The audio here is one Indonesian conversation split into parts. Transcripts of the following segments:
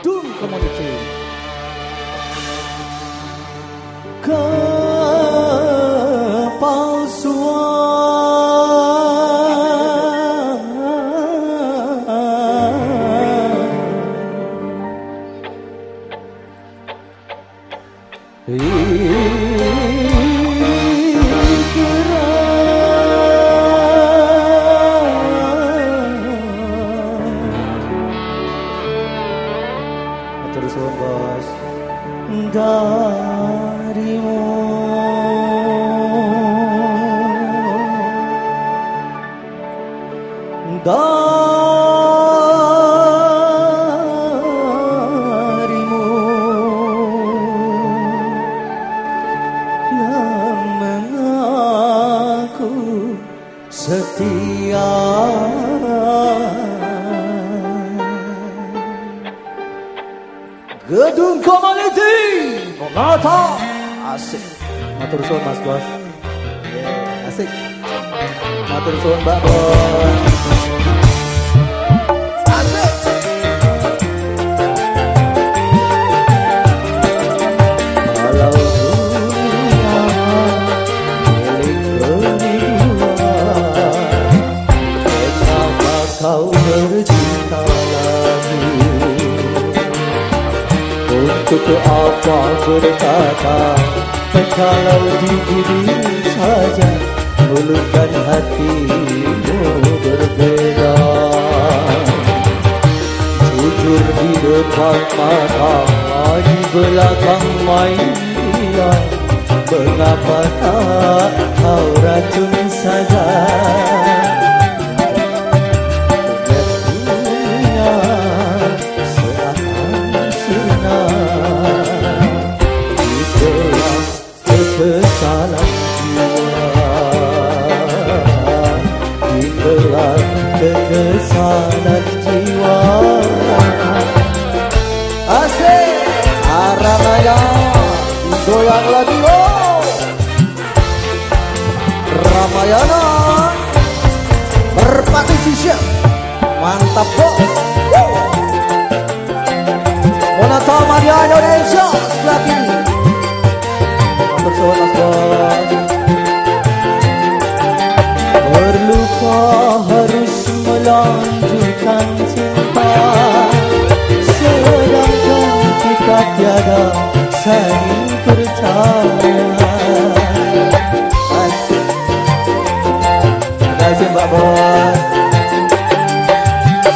Doom Community. Darimu yang mengaku setia. Gedung Community Monata Asik. Matur Mas Bos. Yeah, Asik Matur suwun Mbak Kenapa kau untuk apa berkata Kalau di diri saja Mulutkan hatimu berbeda. Jujur di depan mata Di belakang main dia Mengapa tak kau racun saja Itulah kekesalan jiwa Asik Aranaya Goyang lagi oh Ramayana Berpartisi siap Mantap Woo! Monata Maria Indonesia Matur suwun Mas Bos tiada saling kasih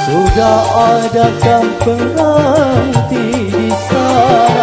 sudah adakah penanti di sana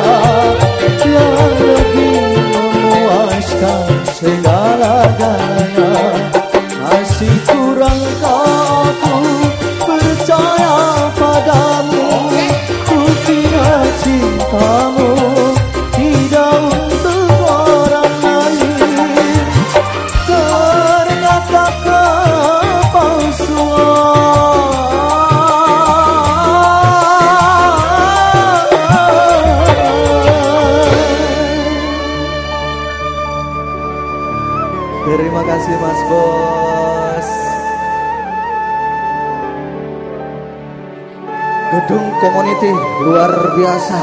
Mas Bos. Gedung Community luar biasa.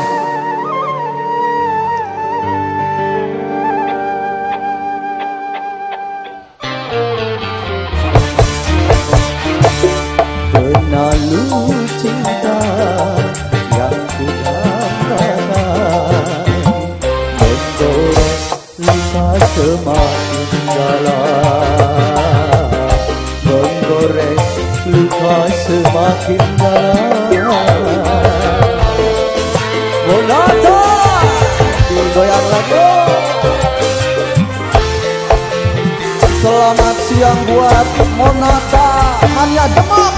Penalu cinta Digoyang lagi Selamat siang buat Monata Mania Demak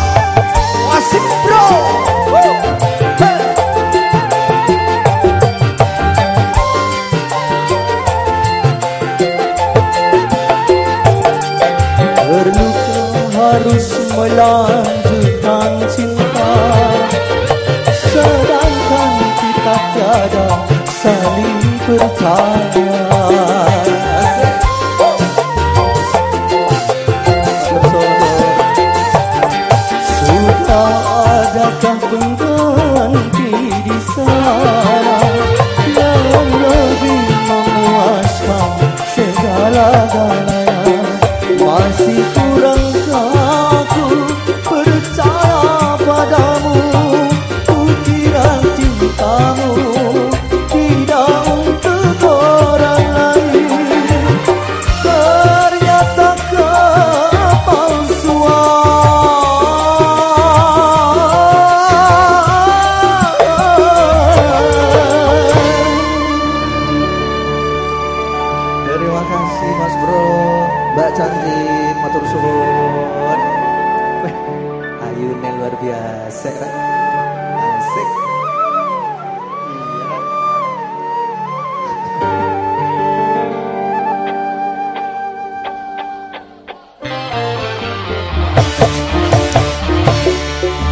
Asik bro! Berluka harus melanjutkan saling percaya ayune luar biasa kan? Asik.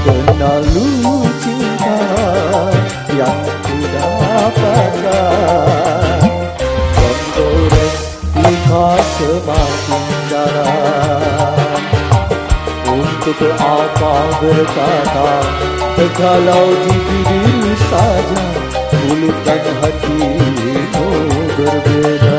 Terlalu cinta yang ku dapatkan Menggores luka semakin dalam सुख आपावरता तथा लाउजी गिरी साजा फूल तन हती नो गर्वेदा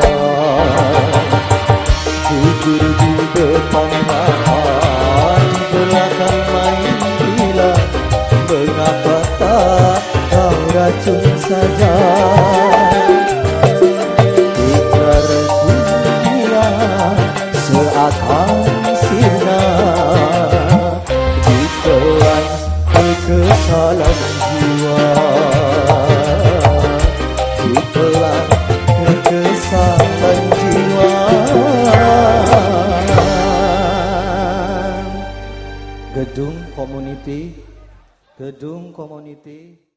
Community Gedung Community